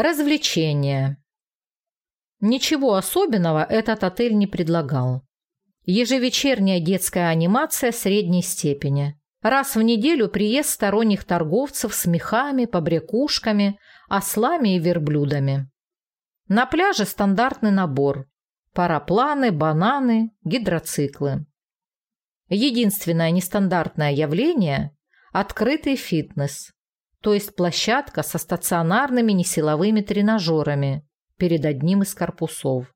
Развлечения. Ничего особенного этот отель не предлагал. Ежевечерняя детская анимация средней степени. Раз в неделю приезд сторонних торговцев с мехами, побрякушками, ослами и верблюдами. На пляже стандартный набор. Парапланы, бананы, гидроциклы. Единственное нестандартное явление – открытый фитнес, то есть площадка со стационарными несиловыми тренажерами перед одним из корпусов.